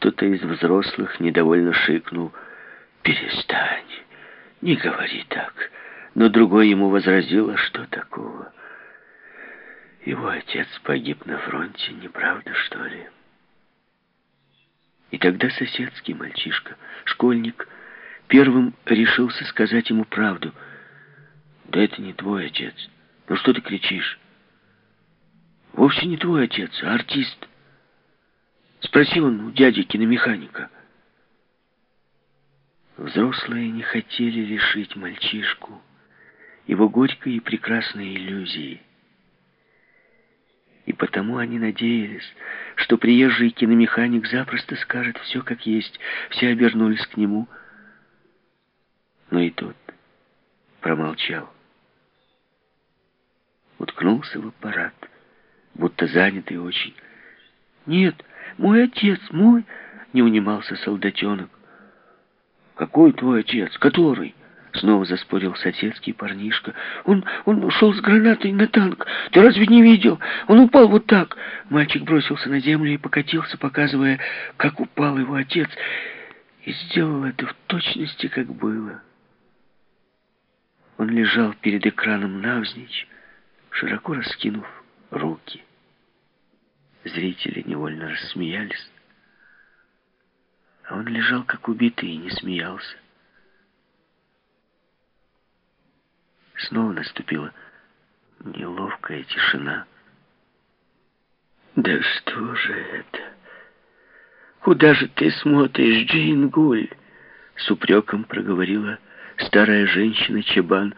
Кто-то из взрослых недовольно шикнул. «Перестань, не говори так». Но другой ему возразил, а что такого? Его отец погиб на фронте, не правда, что ли? И тогда соседский мальчишка, школьник, первым решился сказать ему правду. «Да это не твой отец. Ну что ты кричишь?» «Вовсе не твой отец, а артист». Спросил он у дяди киномеханика. Взрослые не хотели лишить мальчишку его горькой и прекрасной иллюзии. И потому они надеялись, что приезжий киномеханик запросто скажет все как есть. Все обернулись к нему. Но и тот промолчал. Уткнулся в аппарат, будто занятый очень. «Нет, мой отец, мой!» — не унимался солдатенок. «Какой твой отец? Который?» Снова заспорил соседский парнишка. Он, он ушел с гранатой на танк. Ты разве не видел? Он упал вот так. Мальчик бросился на землю и покатился, показывая, как упал его отец. И сделал это в точности, как было. Он лежал перед экраном навзничь, широко раскинув руки. Зрители невольно рассмеялись. А он лежал, как убитый, и не смеялся. Снова наступила неловкая тишина. «Да что же это? Куда же ты смотришь, Джейн Гуль?» С упреком проговорила старая женщина Чебан.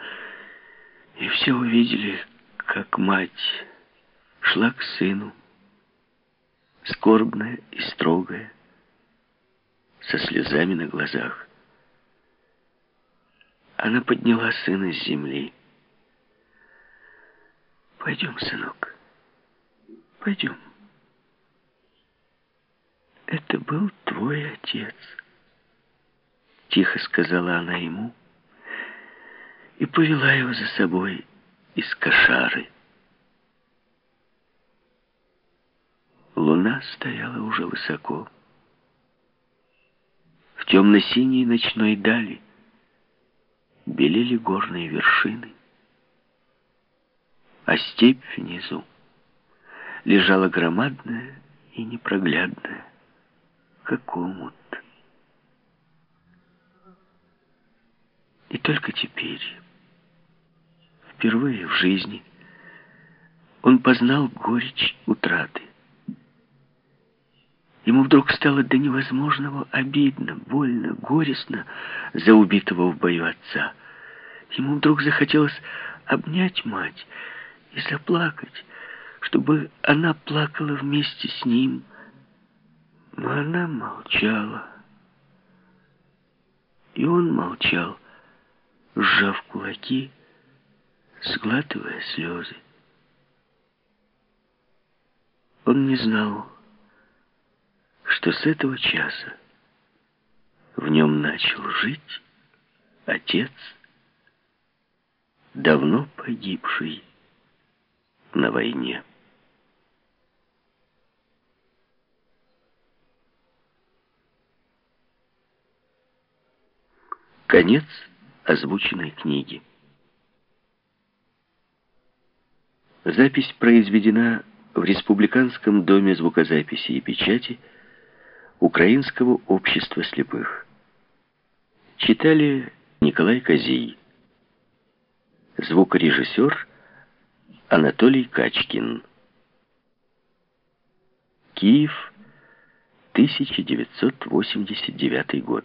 И все увидели, как мать шла к сыну, скорбная и строгая, со слезами на глазах. Она подняла сына с земли. «Пойдем, сынок, пойдем. Это был твой отец», — тихо сказала она ему и повела его за собой из кошары. Луна стояла уже высоко. В темно-синей ночной дали — белели горные вершины, а степь внизу лежала громадная и непроглядная, как омут. И только теперь, впервые в жизни, он познал горечь утраты. Ему вдруг стало до невозможного обидно, больно, горестно за убитого в бою отца. Ему вдруг захотелось обнять мать и заплакать, чтобы она плакала вместе с ним. Но она молчала. И он молчал, сжав кулаки, сглатывая слезы. Он не знал, что с этого часа в нем начал жить отец, давно погибший на войне. Конец озвученной книги. Запись произведена в Республиканском доме звукозаписи и печати Украинского общества слепых. Читали Николай Козий. Звукорежиссер Анатолий Качкин. Киев, 1989 год.